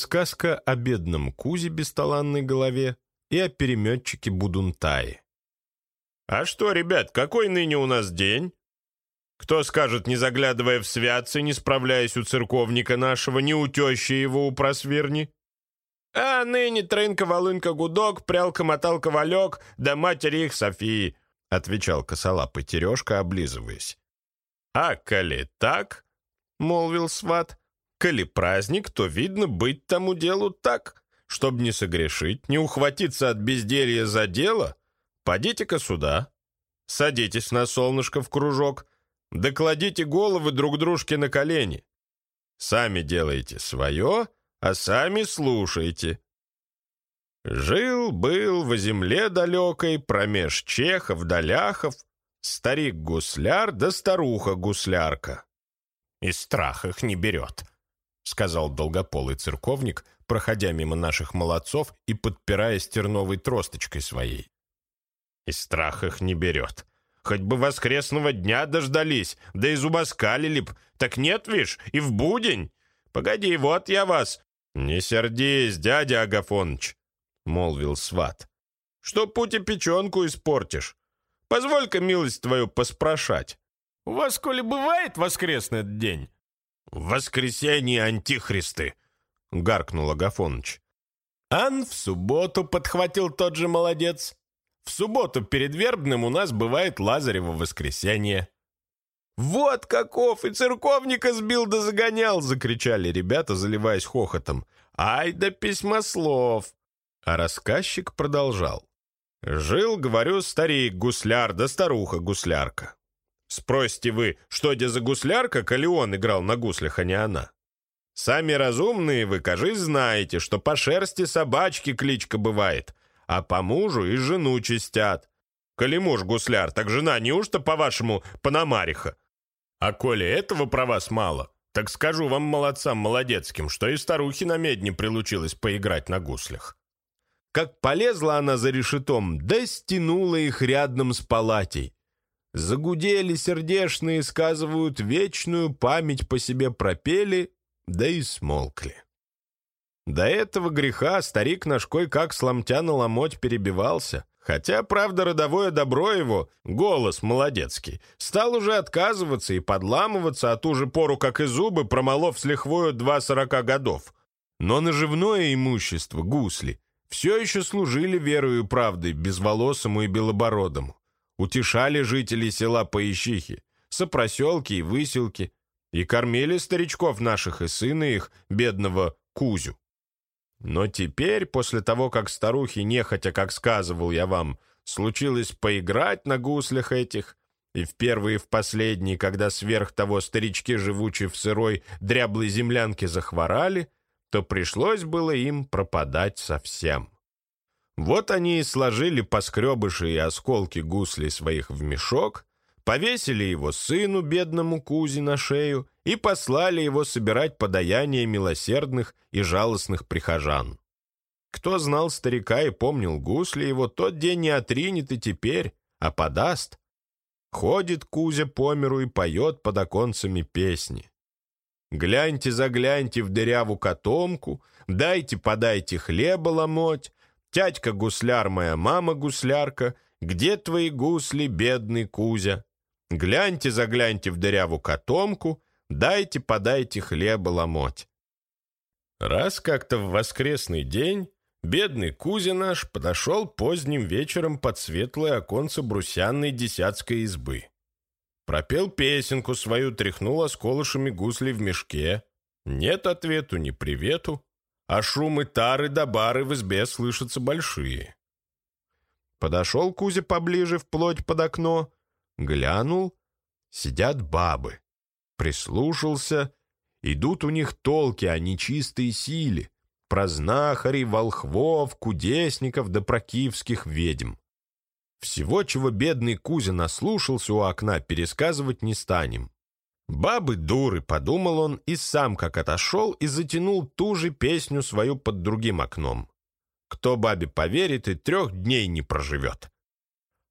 Сказка о бедном Кузе бесталанной голове и о переметчике Будунтае. «А что, ребят, какой ныне у нас день?» Кто скажет, не заглядывая в святцы, не справляясь у церковника нашего, не у его у просверни? А ныне трынка-волынка-гудок, прялка-моталка-валек, да матери их Софии, — отвечал косолапый Терешка, облизываясь. А коли так, — молвил сват, — коли праздник, то, видно, быть тому делу так. Чтоб не согрешить, не ухватиться от безделья за дело, подите-ка сюда, садитесь на солнышко в кружок, Докладите головы друг дружке на колени. Сами делайте свое, а сами слушайте. Жил-был во земле далекой, промеж чехов даляхов старик-гусляр да старуха-гуслярка. «И страх их не берет», — сказал долгополый церковник, проходя мимо наших молодцов и подпирая стерновой тросточкой своей. «И страх их не берет», Хоть бы воскресного дня дождались, да и зубоскалили б. Так нет, вишь, и в будень. Погоди, вот я вас. Не сердись, дядя Агафоныч, — молвил сват. Что пути печенку испортишь? Позволь-ка милость твою поспрашать. У вас, коли бывает воскресный день? Воскресенье антихристы, — гаркнул Агафоныч. Ан в субботу подхватил тот же молодец. В субботу перед вербным у нас бывает Лазарево воскресенье». «Вот каков! И церковника сбил да загонял!» — закричали ребята, заливаясь хохотом. «Ай да письмослов!» А рассказчик продолжал. «Жил, говорю, старик-гусляр да старуха-гуслярка. Спросите вы, что где за гуслярка, коли он играл на гуслях, а не она? Сами разумные вы, кажись, знаете, что по шерсти собачки кличка бывает, а по мужу и жену чистят. Коли муж гусляр, так жена неужто, по-вашему, пономариха? А коли этого про вас мало, так скажу вам, молодцам молодецким, что и старухи на медне прилучилась поиграть на гуслях. Как полезла она за решетом, да стянула их рядом с палатей. Загудели сердешные, сказывают, вечную память по себе пропели, да и смолкли. До этого греха старик наш кой-как сломтя на ломоть перебивался. Хотя, правда, родовое добро его, голос молодецкий, стал уже отказываться и подламываться, а ту же пору, как и зубы, промолов с лихвою два сорока годов. Но наживное имущество, гусли, все еще служили верою и правдой безволосому и белобородому. Утешали жителей села Поищихи, сопроселки и выселки, и кормили старичков наших и сына их, бедного Кузю. Но теперь, после того, как старухи, нехотя, как сказывал я вам, случилось поиграть на гуслях этих, и в первый и в последний, когда сверх того старички, живучие в сырой, дряблой землянке, захворали, то пришлось было им пропадать совсем. Вот они и сложили поскребыши и осколки гуслей своих в мешок, повесили его сыну, бедному Кузе, на шею и послали его собирать подаяние милосердных и жалостных прихожан. Кто знал старика и помнил гусли его, тот день не отринет и теперь, а подаст. Ходит Кузя по миру и поет под оконцами песни. Гляньте, загляньте в дыряву котомку, дайте, подайте хлеба ломоть, тятька гусляр, моя мама гуслярка, где твои гусли, бедный Кузя? Гляньте, загляньте в дыряву котомку, дайте, подайте хлеба ломоть. Раз как-то в воскресный день бедный Кузя наш подошел поздним вечером под светлое оконце брусянной десятской избы. Пропел песенку свою, тряхнул осколышами гусли в мешке. Нет ответу, ни привету, а шумы тары да бары в избе слышатся большие. Подошел Кузя поближе вплоть под окно, Глянул, сидят бабы. Прислушался, идут у них толки о нечистой силе, про знахарей, волхвов, кудесников да прокивских ведьм. Всего, чего бедный Кузя наслушался у окна, пересказывать не станем. Бабы дуры, подумал он, и сам как отошел и затянул ту же песню свою под другим окном. Кто бабе поверит и трех дней не проживет.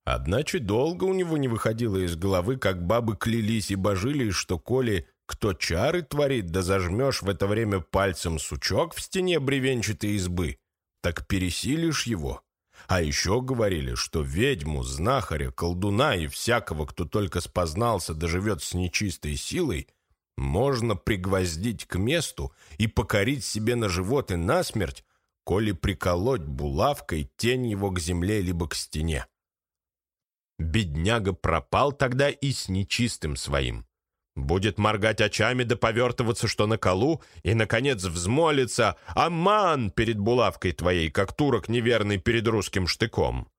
Одначе долго у него не выходило из головы, как бабы клялись и божились, что коли кто чары творит, да зажмешь в это время пальцем сучок в стене бревенчатой избы, так пересилишь его. А еще говорили, что ведьму, знахаря, колдуна и всякого, кто только спознался, доживет с нечистой силой, можно пригвоздить к месту и покорить себе на живот и насмерть, коли приколоть булавкой тень его к земле либо к стене. Бедняга пропал тогда и с нечистым своим. Будет моргать очами да повертываться, что на колу, и, наконец, взмолится «Аман!» перед булавкой твоей, как турок неверный перед русским штыком.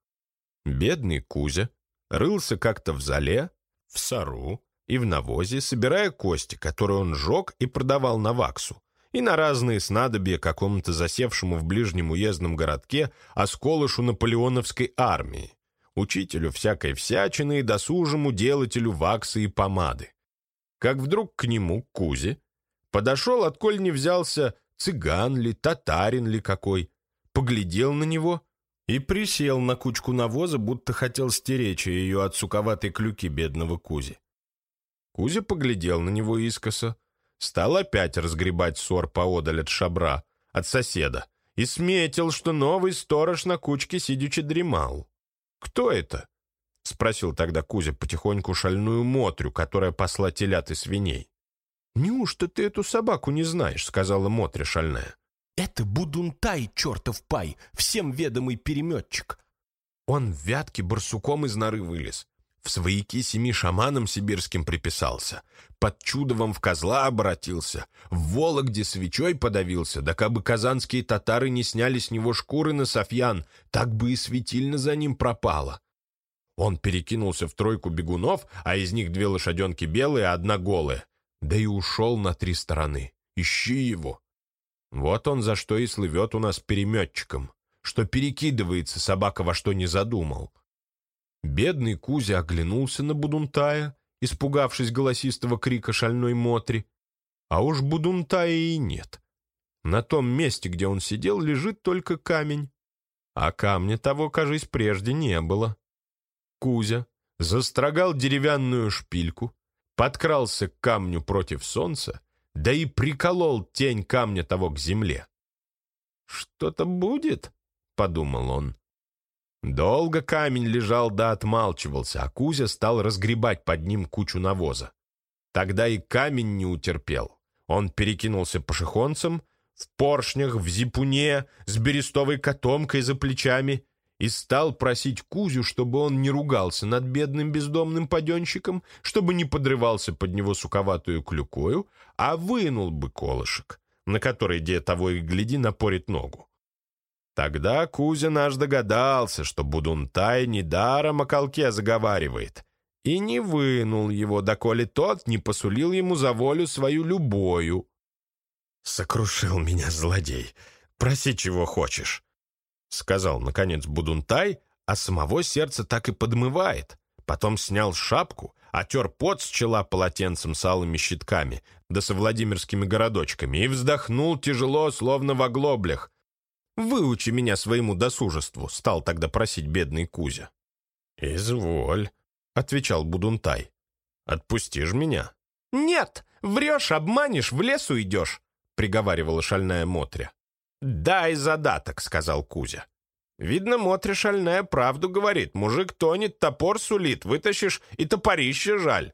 Бедный Кузя рылся как-то в зале, в сару и в навозе, собирая кости, которые он жег и продавал на ваксу, и на разные снадобья какому-то засевшему в ближнем уездном городке осколышу наполеоновской армии, учителю всякой всячины и досужему делателю ваксы и помады как вдруг к нему, к Кузе, подошел, отколь не взялся, цыган ли, татарин ли какой, поглядел на него и присел на кучку навоза, будто хотел стеречь ее от суковатой клюки бедного Кузи. Кузя поглядел на него искоса, стал опять разгребать ссор поодаль от шабра, от соседа, и сметил, что новый сторож на кучке сидячи дремал. Кто это? — спросил тогда Кузя потихоньку шальную Мотрю, которая посла телят и свиней. «Неужто ты эту собаку не знаешь?» — сказала Мотря шальная. «Это Будунтай, чертов пай, всем ведомый переметчик». Он в вятке барсуком из норы вылез. В свояки семи шаманам сибирским приписался. Под чудовом в козла обратился. В Вологде свечой подавился. Да кабы казанские татары не сняли с него шкуры на софьян, так бы и светильно за ним пропало. Он перекинулся в тройку бегунов, а из них две лошаденки белые, а одна голая. Да и ушел на три стороны. Ищи его. Вот он за что и слывет у нас переметчиком, что перекидывается собака во что не задумал. Бедный Кузя оглянулся на Будунтая, испугавшись голосистого крика шальной Мотри. А уж Будунтая и нет. На том месте, где он сидел, лежит только камень. А камня того, кажись, прежде не было. Кузя застрогал деревянную шпильку, подкрался к камню против солнца, да и приколол тень камня того к земле. «Что-то будет?» — подумал он. Долго камень лежал да отмалчивался, а Кузя стал разгребать под ним кучу навоза. Тогда и камень не утерпел. Он перекинулся по шихонцам, в поршнях, в зипуне, с берестовой котомкой за плечами и стал просить Кузю, чтобы он не ругался над бедным бездомным паденщиком, чтобы не подрывался под него суковатую клюкою, а вынул бы колышек, на который, где того и гляди, напорит ногу. Тогда Кузя наш догадался, что Будунтай недаром о колке заговаривает, и не вынул его, доколе тот не посулил ему за волю свою любою. «Сокрушил меня злодей. Проси, чего хочешь». — сказал, наконец, Будунтай, а самого сердце так и подмывает. Потом снял шапку, отер пот с чела полотенцем с алыми щитками, да со Владимирскими городочками, и вздохнул тяжело, словно в оглоблях. «Выучи меня своему досужеству», — стал тогда просить бедный Кузя. «Изволь», — отвечал Будунтай. «Отпустишь меня?» «Нет, врешь, обманешь, в лес уйдешь», — приговаривала шальная Мотря. «Дай задаток», — сказал Кузя. «Видно, Мотря шальная правду говорит. Мужик тонет, топор сулит, вытащишь и топорище жаль.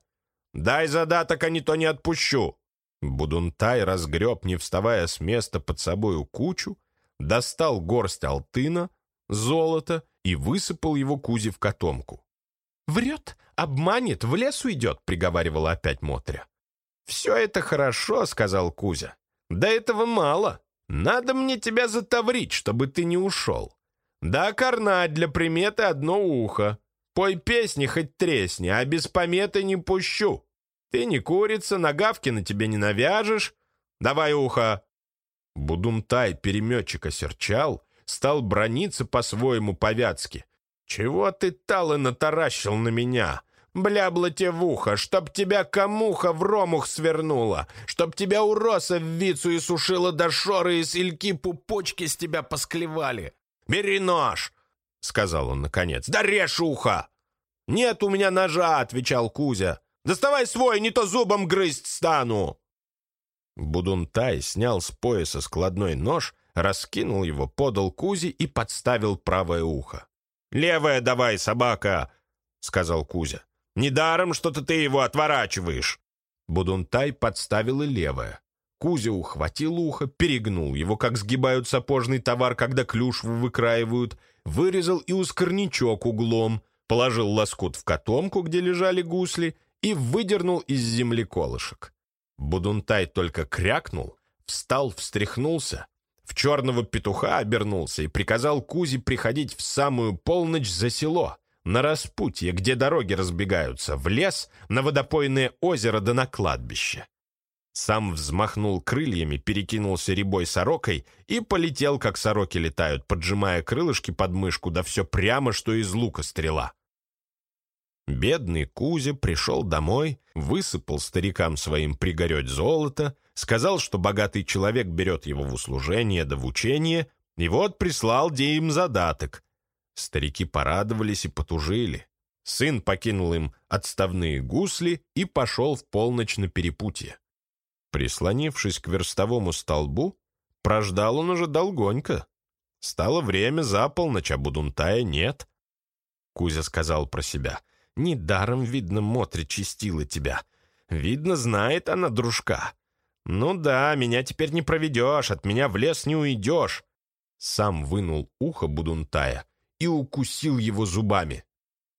Дай задаток, а не то не отпущу». Будунтай разгреб, не вставая с места под собою кучу, достал горсть алтына, золота и высыпал его Кузе в котомку. «Врет, обманет, в лес уйдет», — приговаривала опять Мотря. «Все это хорошо», — сказал Кузя. «Да этого мало. Надо мне тебя затаврить, чтобы ты не ушел. Да карнать для приметы одно ухо. Пой песни хоть тресни, а без пометы не пущу. Ты не курица, нагавки на тебе не навяжешь. Давай ухо. Будунтай переметчика серчал, стал брониться по-своему повяцки. «Чего ты, Талы, натаращил на меня? Блябло тебе в ухо, чтоб тебя камуха в ромух свернула, чтоб тебя уроса в вицу и сушила до шоры, и сельки пупочки с тебя посклевали. Бери нож, — сказал он наконец, — да режь ухо. Нет у меня ножа, — отвечал Кузя. Доставай свой, не то зубом грызть стану!» Будунтай снял с пояса складной нож, раскинул его, подал Кузе и подставил правое ухо. «Левое давай, собака!» — сказал Кузя. «Недаром что-то ты его отворачиваешь!» Будунтай подставил и левое. Кузя ухватил ухо, перегнул его, как сгибают сапожный товар, когда клюшву выкраивают, вырезал и ускорничок углом, положил лоскут в котомку, где лежали гусли, и выдернул из земли колышек. Будунтай только крякнул, встал, встряхнулся, в черного петуха обернулся и приказал Кузе приходить в самую полночь за село, на распутье, где дороги разбегаются, в лес, на водопойное озеро да на кладбище. Сам взмахнул крыльями, перекинулся рябой сорокой и полетел, как сороки летают, поджимая крылышки под мышку, да все прямо, что из лука стрела. Бедный Кузя пришел домой, высыпал старикам своим пригореть золото, сказал, что богатый человек берет его в услужение да в учение, и вот прислал где им задаток. Старики порадовались и потужили. Сын покинул им отставные гусли и пошел в полночь на перепутье. Прислонившись к верстовому столбу, прождал он уже долгонько. Стало время за полночь, а Будунтая нет. Кузя сказал про себя. «Недаром, видно, Мотри чистила тебя. Видно, знает она дружка. Ну да, меня теперь не проведешь, от меня в лес не уйдешь». Сам вынул ухо Будунтая и укусил его зубами.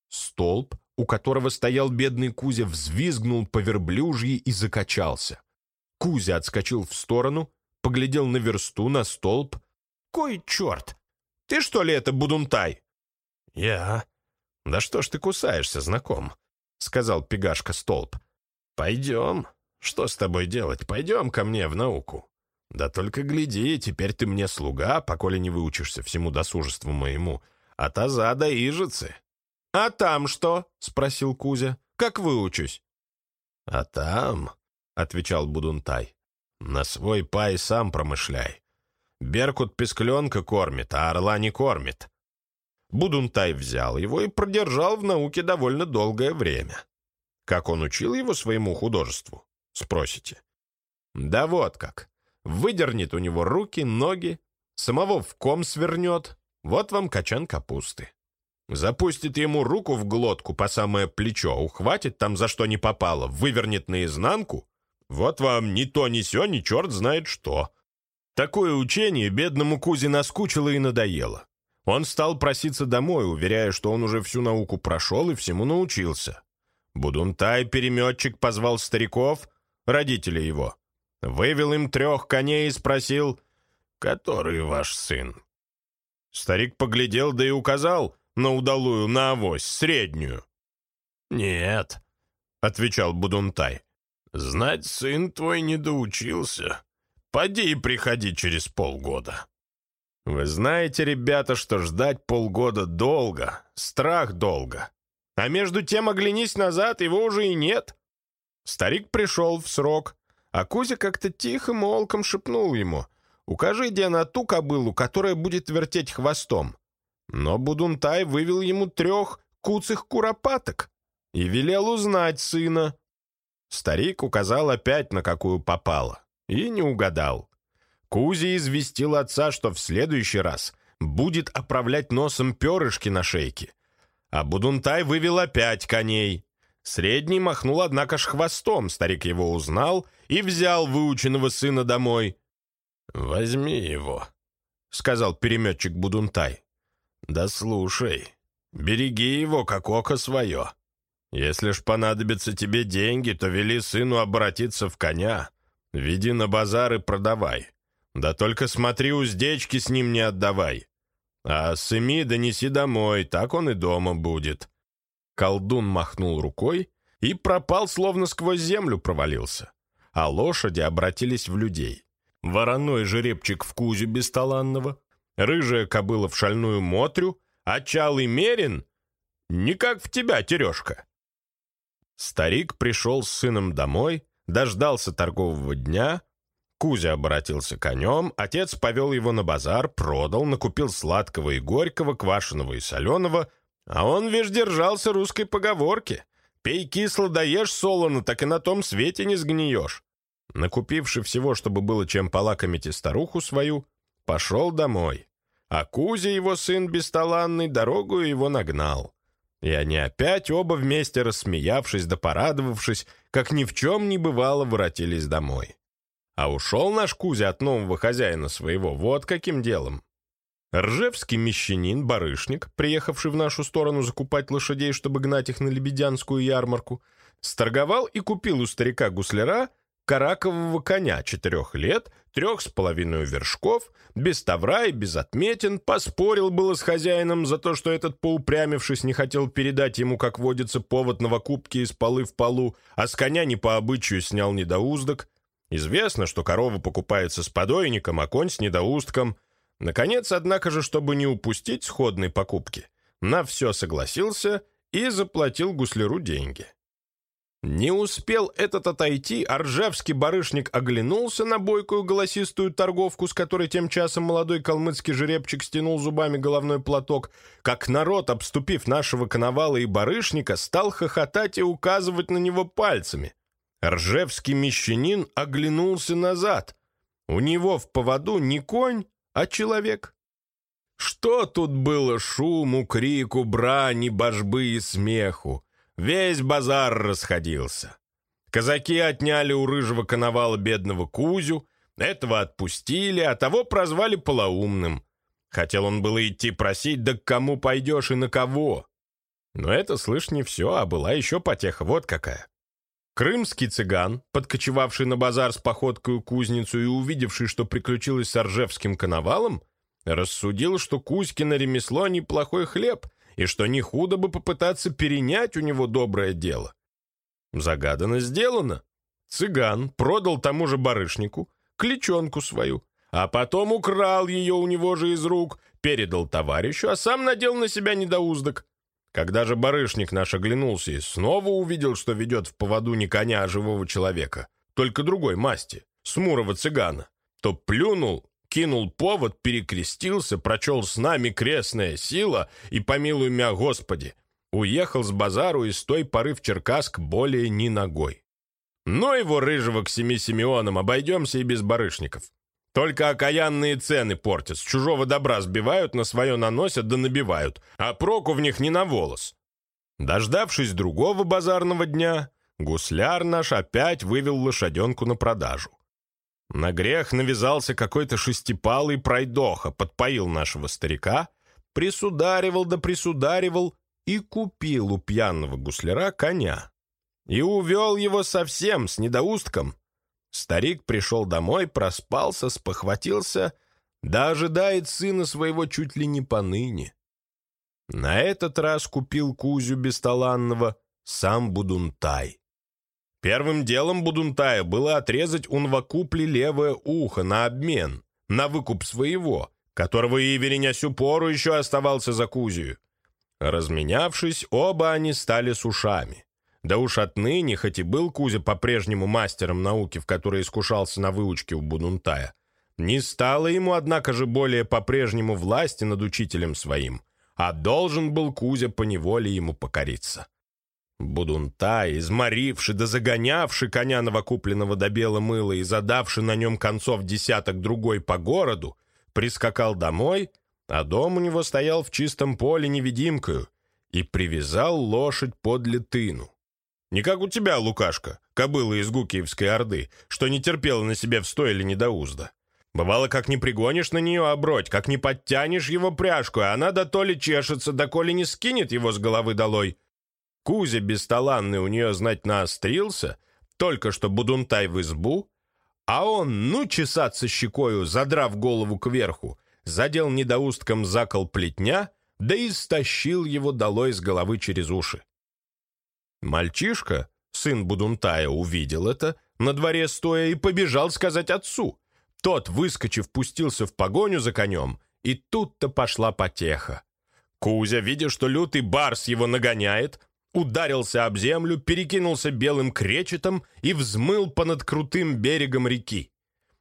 Столб, у которого стоял бедный Кузя, взвизгнул по верблюжьи и закачался. Кузя отскочил в сторону, поглядел на версту, на столб. «Кой черт! Ты что ли это, Будунтай?» «Я». «Да что ж ты кусаешься, знаком?» — сказал Пегашка столб. «Пойдем. Что с тобой делать? Пойдем ко мне в науку. Да только гляди, теперь ты мне слуга, поколе не выучишься всему досужеству моему, а таза да ижицы». «А там что?» — спросил Кузя. «Как выучусь?» «А там...» отвечал Будунтай. «На свой пай сам промышляй. Беркут пескленка кормит, а орла не кормит». Будунтай взял его и продержал в науке довольно долгое время. Как он учил его своему художеству, спросите? Да вот как. Выдернет у него руки, ноги, самого в ком свернет. Вот вам качан капусты. Запустит ему руку в глотку по самое плечо, ухватит там за что не попало, вывернет наизнанку, вот вам ни то, ни сё, ни черт знает что. Такое учение бедному Кузе наскучило и надоело. Он стал проситься домой, уверяя, что он уже всю науку прошел и всему научился. Будунтай-переметчик позвал стариков, родителей его. Вывел им трех коней и спросил, «Который ваш сын?» Старик поглядел, да и указал на удалую, на авось, среднюю. «Нет», — отвечал Будунтай, Знать, сын твой не доучился. Поди и приходи через полгода. Вы знаете, ребята, что ждать полгода долго, страх долго. А между тем оглянись назад, его уже и нет. Старик пришел в срок, а Кузя как-то тихо молком шепнул ему, «Укажи, где на ту кобылу, которая будет вертеть хвостом». Но Будунтай вывел ему трех куцых куропаток и велел узнать сына. Старик указал опять, на какую попало, и не угадал. Кузи известил отца, что в следующий раз будет оправлять носом перышки на шейке. А Будунтай вывел опять коней. Средний махнул, однако ж, хвостом. Старик его узнал и взял выученного сына домой. «Возьми его», — сказал переметчик Будунтай. «Да слушай, береги его, как око свое. Если ж понадобятся тебе деньги, то вели сыну обратиться в коня. Веди на базар и продавай. Да только смотри, уздечки с ним не отдавай. А сыми донеси домой, так он и дома будет». Колдун махнул рукой и пропал, словно сквозь землю провалился. А лошади обратились в людей. Вороной жеребчик в кузю бесталанного, рыжая кобыла в шальную мотрю, а чалый мерин — не как в тебя, Терешка. Старик пришел с сыном домой, дождался торгового дня. Кузя обратился конем, отец повел его на базар, продал, накупил сладкого и горького, квашеного и соленого, а он весь держался русской поговорки. Пей кисло, даешь солоно, так и на том свете не сгниешь. Накупивши всего, чтобы было чем полакомить и старуху свою, пошел домой. А Кузя, его сын бесталанный, дорогу его нагнал. И они опять оба вместе, рассмеявшись да порадовавшись, как ни в чем не бывало, воротились домой. А ушел наш Кузя от нового хозяина своего вот каким делом. Ржевский мещанин, барышник, приехавший в нашу сторону закупать лошадей, чтобы гнать их на Лебедянскую ярмарку, сторговал и купил у старика-гусляра каракового коня четырех лет, трех с половиной вершков, без тавра и без отметин, поспорил было с хозяином за то, что этот, поупрямившись, не хотел передать ему, как водится, повод новокупки из полы в полу, а с коня не по обычаю снял недоуздок. Известно, что корова покупается с подойником, а конь с недоустком. Наконец, однако же, чтобы не упустить сходной покупки, на все согласился и заплатил гусляру деньги. Не успел этот отойти, а барышник оглянулся на бойкую голосистую торговку, с которой тем часом молодой калмыцкий жеребчик стянул зубами головной платок, как народ, обступив нашего коновала и барышника, стал хохотать и указывать на него пальцами. Ржевский мещанин оглянулся назад. У него в поводу не конь, а человек. Что тут было шуму, крику, брани, божбы и смеху? Весь базар расходился. Казаки отняли у рыжего коновала бедного Кузю, этого отпустили, а того прозвали полоумным. Хотел он было идти просить, да к кому пойдешь и на кого. Но это, слышь, не все, а была еще потеха, вот какая. Крымский цыган, подкочевавший на базар с походкой кузницу и увидевший, что приключилось с Оржевским коновалом, рассудил, что Кузькино ремесло неплохой хлеб, и что не худо бы попытаться перенять у него доброе дело. Загадано сделано. Цыган продал тому же барышнику кличонку свою, а потом украл ее у него же из рук, передал товарищу, а сам надел на себя недоуздок. Когда же барышник наш оглянулся и снова увидел, что ведет в поводу не коня, а живого человека, только другой масти, смурого цыгана, то плюнул кинул повод, перекрестился, прочел с нами крестная сила и помилуй мя Господи. Уехал с базару и с той поры в Черкасск более ни ногой. Но его рыжего к семи Симеонам обойдемся и без барышников. Только окаянные цены портят, с чужого добра сбивают, на свое наносят да набивают, а проку в них не на волос. Дождавшись другого базарного дня, гусляр наш опять вывел лошаденку на продажу. На грех навязался какой-то шестипалый пройдоха, подпоил нашего старика, присударивал да присударивал и купил у пьяного гусляра коня. И увел его совсем с недоустком. Старик пришел домой, проспался, спохватился, да ожидает сына своего чуть ли не поныне. На этот раз купил Кузю Бесталанного сам Будунтай. Первым делом Будунтая было отрезать у Нвакупли левое ухо на обмен, на выкуп своего, которого Иверень сю пору еще оставался за Кузию. Разменявшись, оба они стали с ушами. Да уж отныне, хоть и был Кузя по-прежнему мастером науки, в которой искушался на выучке у Будунтая, не стало ему, однако же, более по-прежнему власти над учителем своим, а должен был Кузя поневоле ему покориться. Будунта, изморивший да загонявший коня новокупленного до бела мыла и задавший на нем концов десяток другой по городу, прискакал домой, а дом у него стоял в чистом поле невидимкою, и привязал лошадь подле тыну. Не как у тебя, Лукашка, кобыла из Гукиевской Орды, что не терпела на себе в стойле недоузда. Бывало, как не пригонишь на нее оброть, как не подтянешь его пряжку, а она да то ли чешется, да коли не скинет его с головы долой — Кузя бесталанный у нее, знать, наострился, только что Будунтай в избу, а он, ну, чесаться щекою, задрав голову кверху, задел недоустком закол плетня, да и стащил его долой с головы через уши. Мальчишка, сын Будунтая, увидел это, на дворе стоя, и побежал сказать отцу. Тот, выскочив, пустился в погоню за конем, и тут-то пошла потеха. Кузя, видя, что лютый барс его нагоняет, ударился об землю, перекинулся белым кречетом и взмыл понад крутым берегом реки.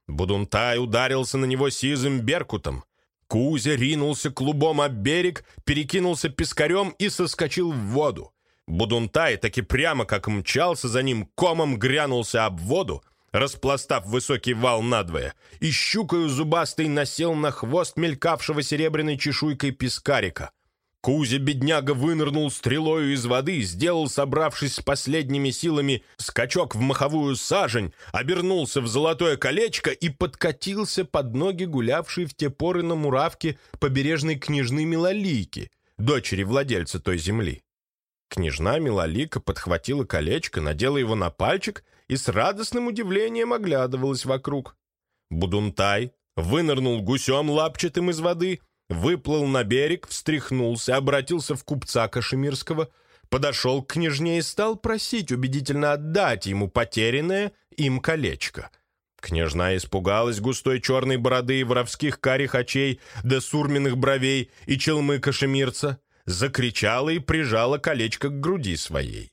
Будунтай ударился на него сизым беркутом. Кузя ринулся клубом об берег, перекинулся пескарем и соскочил в воду. Будунтай таки прямо как мчался за ним, комом грянулся об воду, распластав высокий вал надвое, и щукою зубастой насел на хвост мелькавшего серебряной чешуйкой пескарика. Кузя-бедняга вынырнул стрелою из воды, сделал, собравшись с последними силами, скачок в маховую сажень, обернулся в золотое колечко и подкатился под ноги гулявшей в те поры на муравке побережной княжны Милолийки, дочери владельца той земли. Княжна Милолика подхватила колечко, надела его на пальчик и с радостным удивлением оглядывалась вокруг. Будунтай вынырнул гусем лапчатым из воды, выплыл на берег, встряхнулся, обратился в купца Кашемирского, подошел к княжне и стал просить убедительно отдать ему потерянное им колечко. Княжна испугалась густой черной бороды и воровских карих очей, да сурменных бровей и челмы кашемирца, закричала и прижала колечко к груди своей.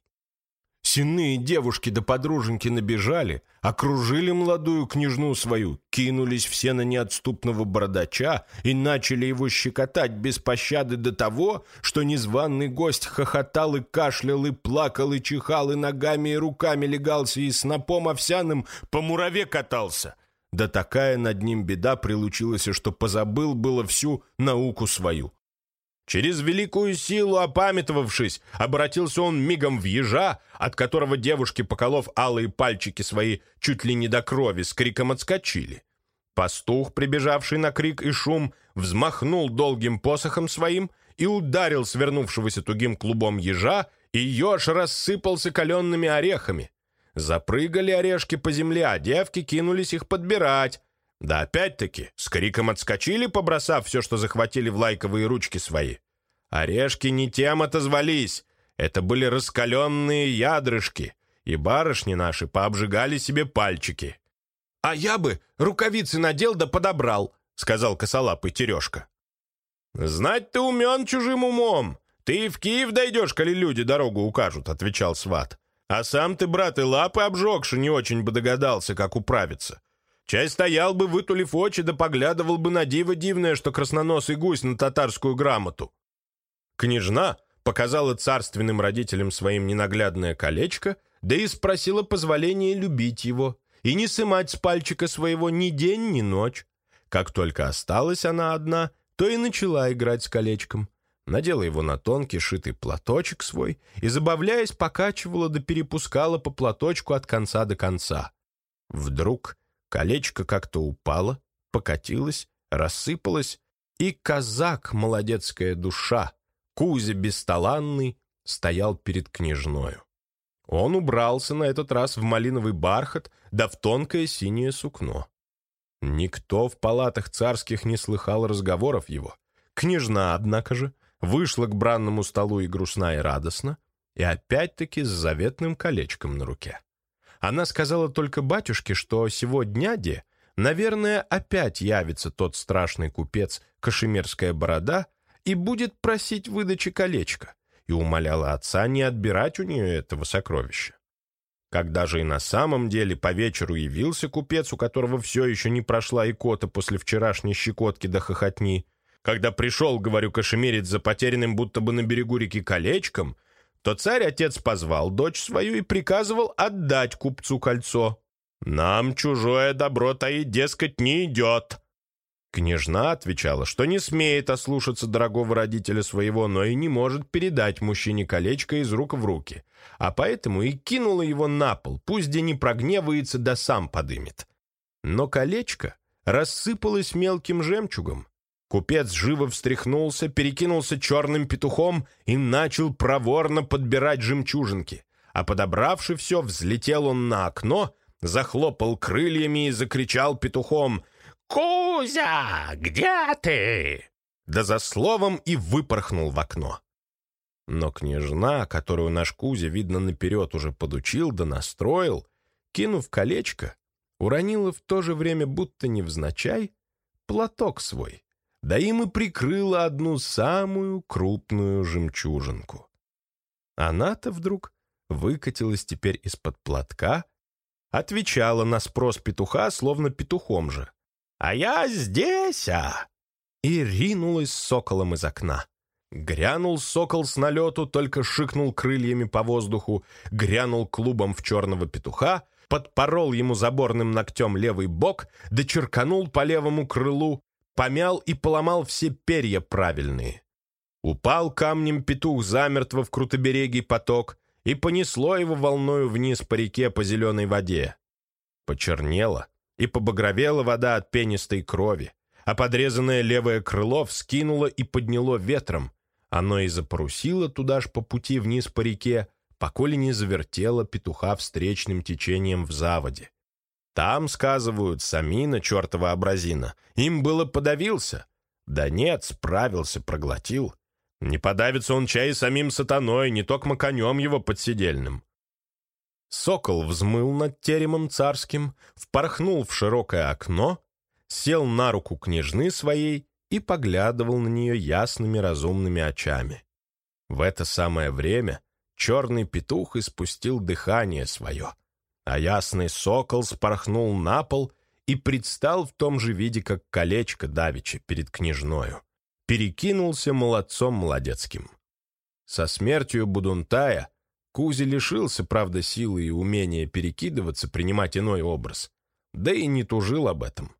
Сенные девушки да подруженьки набежали, окружили молодую княжну свою, кинулись все на неотступного бородача и начали его щекотать без пощады до того, что незваный гость хохотал и кашлял, и плакал, и чихал, и ногами и руками легался, и снопом овсяным по мураве катался. Да такая над ним беда прилучилась, что позабыл было всю науку свою. Через великую силу опамятовавшись, обратился он мигом в ежа, от которого девушки, поколов алые пальчики свои чуть ли не до крови, с криком отскочили. Пастух, прибежавший на крик и шум, взмахнул долгим посохом своим и ударил свернувшегося тугим клубом ежа, и еж рассыпался каленными орехами. Запрыгали орешки по земле, а девки кинулись их подбирать, да опять-таки, с криком отскочили, побросав все, что захватили в лайковые ручки свои. Орешки не тем отозвались. Это были раскаленные ядрышки, и барышни наши пообжигали себе пальчики. «А я бы рукавицы надел да подобрал», — сказал косолапый Терешка. «Знать ты умен чужим умом. Ты в Киев дойдешь, коли люди дорогу укажут», — отвечал сват. «А сам ты, брат, и лапы обжегши, не очень бы догадался, как управиться. Чай стоял бы, вытулив очи, да поглядывал бы на диво дивное, что красноносый гусь на татарскую грамоту. Княжна показала царственным родителям своим ненаглядное колечко, да и спросила позволения любить его и не сымать с пальчика своего ни день, ни ночь. Как только осталась она одна, то и начала играть с колечком. Надела его на тонкий шитый платочек свой и, забавляясь, покачивала да перепускала по платочку от конца до конца. Вдруг Колечко как-то упало, покатилось, рассыпалось, и казак, молодецкая душа, Кузя бесталанный, стоял перед княжною. Он убрался на этот раз в малиновый бархат, да в тонкое синее сукно. Никто в палатах царских не слыхал разговоров его. Княжна, однако же, вышла к бранному столу и грустна, и радостна, и опять-таки с заветным колечком на руке. Она сказала только батюшке, что сегодня, де, наверное, опять явится тот страшный купец Кашемирская борода и будет просить выдачи колечка, и умоляла отца не отбирать у нее этого сокровища. Когда же и на самом деле по вечеру явился купец, у которого все еще не прошла икота после вчерашней щекотки до хохотни, когда пришел, говорю, кашемирец за потерянным будто бы на берегу реки колечком, то царь-отец позвал дочь свою и приказывал отдать купцу кольцо. «Нам чужое добро-то и, дескать, не идет». Княжна отвечала, что не смеет ослушаться дорогого родителя своего, но и не может передать мужчине колечко из рук в руки, а поэтому и кинула его на пол, пусть где не прогневается, да сам подымет. Но колечко рассыпалось мелким жемчугом, Купец живо встряхнулся, перекинулся черным петухом и начал проворно подбирать жемчужинки. А подобравши все, взлетел он на окно, захлопал крыльями и закричал петухом «Кузя, где ты?» Да за словом и выпорхнул в окно. Но княжна, которую наш Кузя, видно, наперед уже подучил да настроил, кинув колечко, уронила в то же время, будто невзначай, платок свой да им и прикрыла одну самую крупную жемчужинку. Она-то вдруг выкатилась теперь из-под платка, отвечала на спрос петуха, словно петухом же. «А я здесь, а!» И ринулась соколом из окна. Грянул сокол с налету, только шикнул крыльями по воздуху, грянул клубом в черного петуха, подпорол ему заборным ногтем левый бок, дочерканул по левому крылу, помял и поломал все перья правильные. Упал камнем петух замертво в крутоберегий поток, и понесло его волною вниз по реке по зеленой воде. Почернела и побагровела вода от пенистой крови, а подрезанное левое крыло вскинуло и подняло ветром, оно и запорусило туда ж по пути вниз по реке, поколе не завертело петуха встречным течением в заводе. Там, сказывают, Самина, чертова образина, им было подавился. Да нет, справился, проглотил. Не подавится он чай самим сатаной, не только конем его подсидельным. Сокол взмыл над теремом царским, впорхнул в широкое окно, сел на руку княжны своей и поглядывал на нее ясными разумными очами. В это самое время черный петух испустил дыхание свое, а ясный сокол спорхнул на пол и предстал в том же виде, как колечко давича перед княжною. Перекинулся молодцом молодецким. Со смертью Будунтая Кузи лишился, правда, силы и умения перекидываться, принимать иной образ, да и не тужил об этом.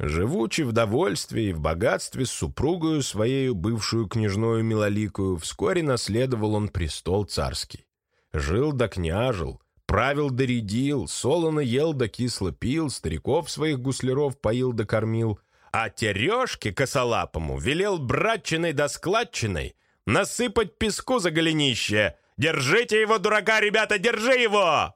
Живучи в довольстве и в богатстве с супругою своею, бывшую княжною Милоликую, вскоре наследовал он престол царский. Жил да княжил, правил да редил, солоно ел да кисло пил, стариков своих гусляров поил да кормил, а тережки косолапому велел братчиной да складчиной насыпать песку за голенище. «Держите его, дурака, ребята, держи его!»